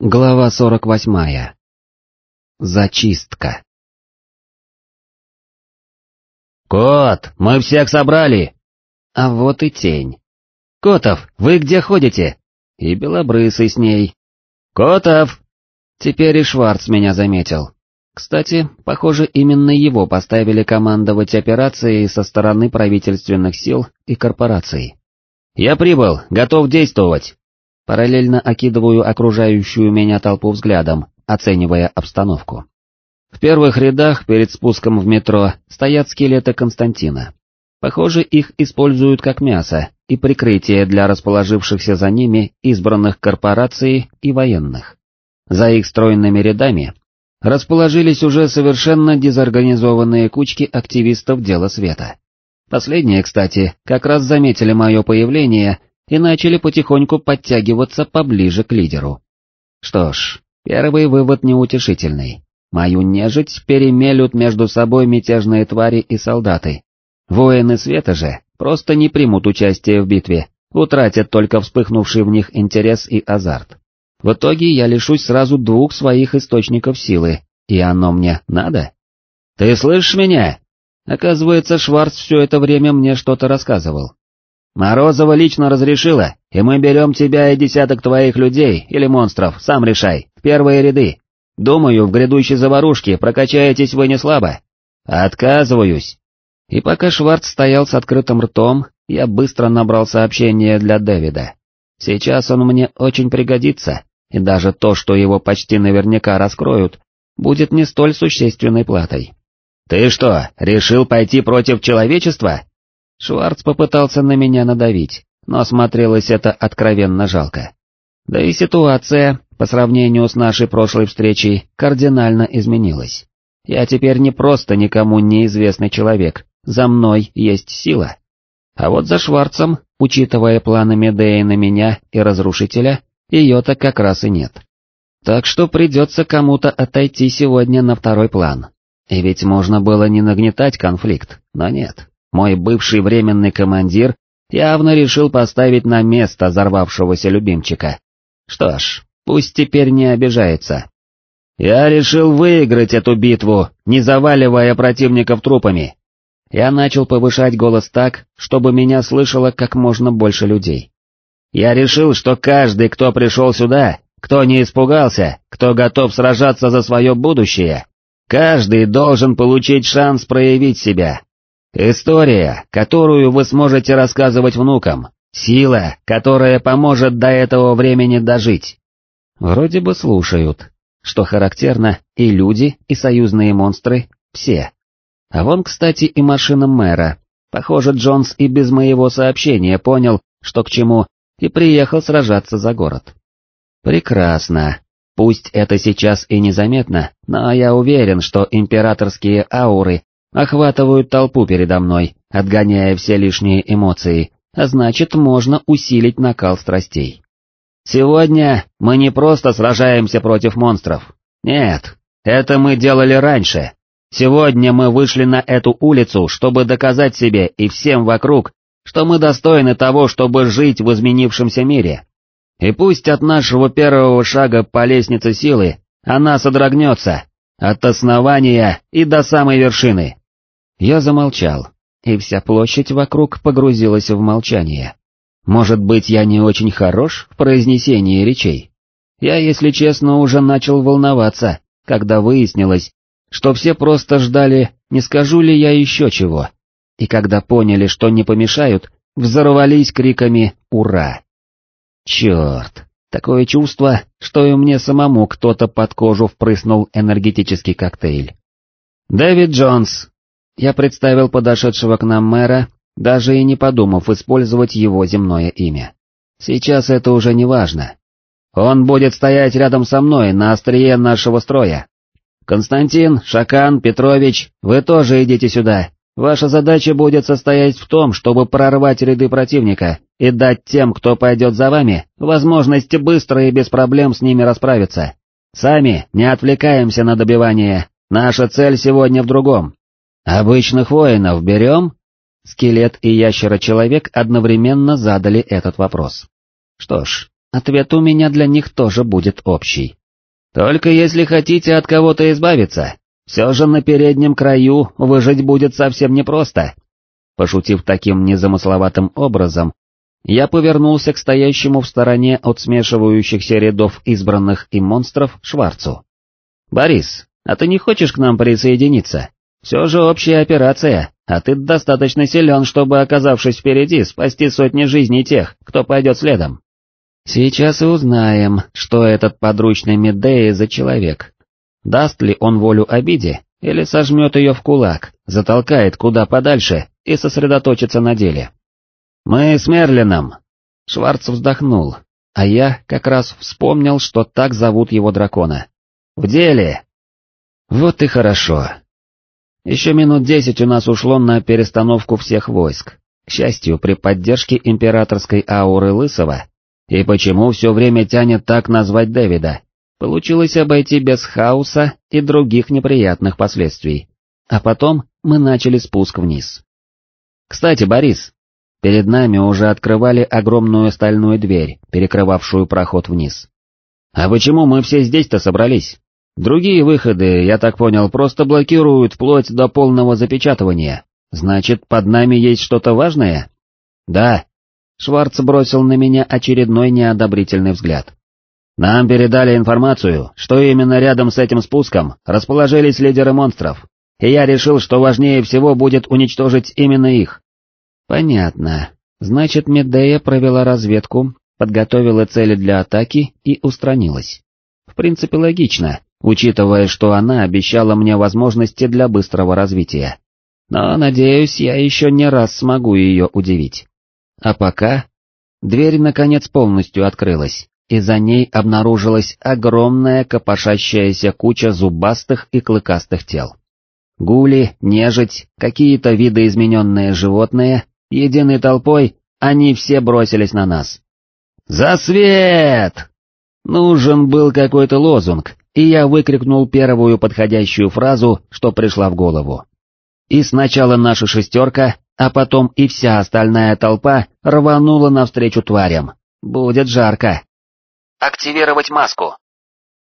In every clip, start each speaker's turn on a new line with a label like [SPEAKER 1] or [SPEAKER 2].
[SPEAKER 1] Глава 48. Зачистка.
[SPEAKER 2] «Кот, мы всех собрали!»
[SPEAKER 1] А вот и тень.
[SPEAKER 2] «Котов, вы где ходите?»
[SPEAKER 1] И белобрысый с ней.
[SPEAKER 2] «Котов!»
[SPEAKER 1] Теперь и Шварц меня заметил. Кстати, похоже, именно его поставили командовать операцией со стороны правительственных сил и корпораций.
[SPEAKER 2] «Я прибыл, готов действовать!»
[SPEAKER 1] Параллельно окидываю окружающую меня толпу взглядом, оценивая обстановку. В первых рядах перед спуском в метро стоят скелеты Константина. Похоже, их используют как мясо и прикрытие для расположившихся за ними избранных корпораций и военных. За их стройными рядами расположились уже совершенно дезорганизованные кучки активистов Дела Света. Последние, кстати, как раз заметили мое появление и начали потихоньку подтягиваться поближе к лидеру. Что ж, первый вывод неутешительный. Мою нежить перемелют между собой мятежные твари и солдаты. Воины света же просто не примут участие в битве, утратят только вспыхнувший в них интерес и азарт. В итоге я лишусь сразу двух своих источников силы, и оно мне надо?
[SPEAKER 2] Ты слышишь меня?
[SPEAKER 1] Оказывается, Шварц все это время мне что-то рассказывал.
[SPEAKER 2] Морозова лично разрешила, и мы берем тебя и десяток твоих людей или монстров, сам решай, в первые ряды. Думаю, в грядущей заварушке прокачаетесь вы не слабо. Отказываюсь.
[SPEAKER 1] И пока Шварц стоял с открытым ртом, я быстро набрал сообщение для Дэвида. Сейчас он мне очень пригодится, и даже то, что его почти наверняка раскроют, будет не столь существенной платой.
[SPEAKER 2] «Ты что, решил пойти против человечества?»
[SPEAKER 1] Шварц попытался на меня надавить, но смотрелось это откровенно жалко. Да и ситуация, по сравнению с нашей прошлой встречей, кардинально изменилась. Я теперь не просто никому неизвестный человек, за мной есть сила. А вот за Шварцем, учитывая планы Медеи на меня и Разрушителя, ее-то как раз и нет. Так что придется кому-то отойти сегодня на второй план. И ведь можно было не нагнетать конфликт, но нет. Мой бывший временный командир явно решил поставить на место взорвавшегося любимчика. Что ж, пусть теперь не обижается.
[SPEAKER 2] Я решил выиграть эту битву, не заваливая противников трупами.
[SPEAKER 1] Я начал повышать голос так, чтобы меня слышало как можно больше людей.
[SPEAKER 2] Я решил, что каждый, кто пришел сюда, кто не испугался, кто готов сражаться за свое будущее, каждый должен получить шанс проявить себя, История, которую вы сможете рассказывать внукам, сила, которая поможет до этого времени дожить.
[SPEAKER 1] Вроде бы слушают. Что характерно, и люди, и союзные монстры, все. А вон, кстати, и машина мэра. Похоже, Джонс и без моего сообщения понял, что к чему, и приехал сражаться за город. Прекрасно. Пусть это сейчас и незаметно, но я уверен, что императорские ауры охватывают толпу передо мной, отгоняя все лишние эмоции, а значит можно усилить накал страстей.
[SPEAKER 2] Сегодня мы не просто сражаемся против монстров. Нет, это мы делали раньше. Сегодня мы вышли на эту улицу, чтобы доказать себе и всем вокруг, что мы достойны того, чтобы жить в изменившемся мире. И пусть от нашего первого шага по лестнице силы она содрогнется, от основания и до самой вершины.
[SPEAKER 1] Я замолчал, и вся площадь вокруг погрузилась в молчание. Может быть, я не очень хорош в произнесении речей? Я, если честно, уже начал волноваться, когда выяснилось, что все просто ждали, не скажу ли я еще чего. И когда поняли, что не помешают, взорвались криками «Ура!». Черт, такое чувство, что и мне самому кто-то под кожу впрыснул энергетический коктейль. «Дэвид Джонс, я представил подошедшего к нам мэра, даже и не подумав использовать его земное имя. Сейчас это уже не важно. Он будет стоять рядом со мной на острие нашего строя. Константин, Шакан, Петрович, вы тоже идите сюда. Ваша задача будет состоять в том, чтобы прорвать ряды противника и дать тем, кто пойдет за вами, возможность быстро и без проблем с ними расправиться. Сами не отвлекаемся на добивание, наша цель сегодня в другом. «Обычных воинов берем?» Скелет и ящера-человек одновременно задали этот вопрос. Что ж, ответ у меня для них тоже будет общий. Только если хотите от кого-то избавиться, все же на переднем краю выжить будет совсем непросто. Пошутив таким незамысловатым образом, я повернулся к стоящему в стороне от смешивающихся рядов избранных и монстров Шварцу. «Борис, а ты не хочешь к нам присоединиться? Все же общая операция, а ты достаточно силен, чтобы, оказавшись впереди, спасти сотни жизней тех, кто пойдет следом». «Сейчас и узнаем, что этот подручный Медеи за человек. Даст ли он волю обиде, или сожмет ее в кулак, затолкает куда подальше и сосредоточится на деле?» «Мы с Мерлином!» Шварц вздохнул, а я как раз вспомнил, что так зовут его дракона. «В деле!» «Вот и хорошо!» Еще минут десять у нас ушло на перестановку всех войск, к счастью, при поддержке императорской ауры Лысого. И почему все время тянет так назвать Дэвида? Получилось обойти без хаоса и других неприятных последствий. А потом мы начали спуск вниз. Кстати, Борис, Перед нами уже открывали огромную стальную дверь, перекрывавшую проход вниз. А почему мы все здесь-то собрались? Другие выходы, я так понял, просто блокируют вплоть до полного запечатывания. Значит, под нами есть что-то важное? Да. Шварц бросил на меня очередной неодобрительный взгляд. Нам передали информацию, что именно рядом с этим спуском расположились лидеры монстров, и я решил, что важнее всего будет уничтожить именно их. Понятно. Значит, Медея провела разведку, подготовила цели для атаки и устранилась. В принципе, логично, учитывая, что она обещала мне возможности для быстрого развития. Но, надеюсь, я еще не раз смогу ее удивить. А пока... Дверь, наконец, полностью открылась, и за ней обнаружилась огромная копошащаяся куча зубастых и клыкастых тел. Гули, нежить, какие-то видоизмененные животные Единой толпой они все бросились на нас. «За свет!» Нужен был какой-то лозунг, и я выкрикнул первую подходящую фразу, что пришла в голову. И сначала наша шестерка, а потом и вся остальная толпа рванула навстречу тварям. Будет жарко. «Активировать маску!»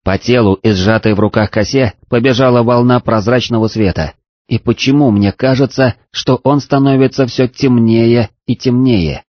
[SPEAKER 1] По телу и сжатой в руках косе побежала волна прозрачного света, и почему мне кажется, что он становится все темнее и темнее?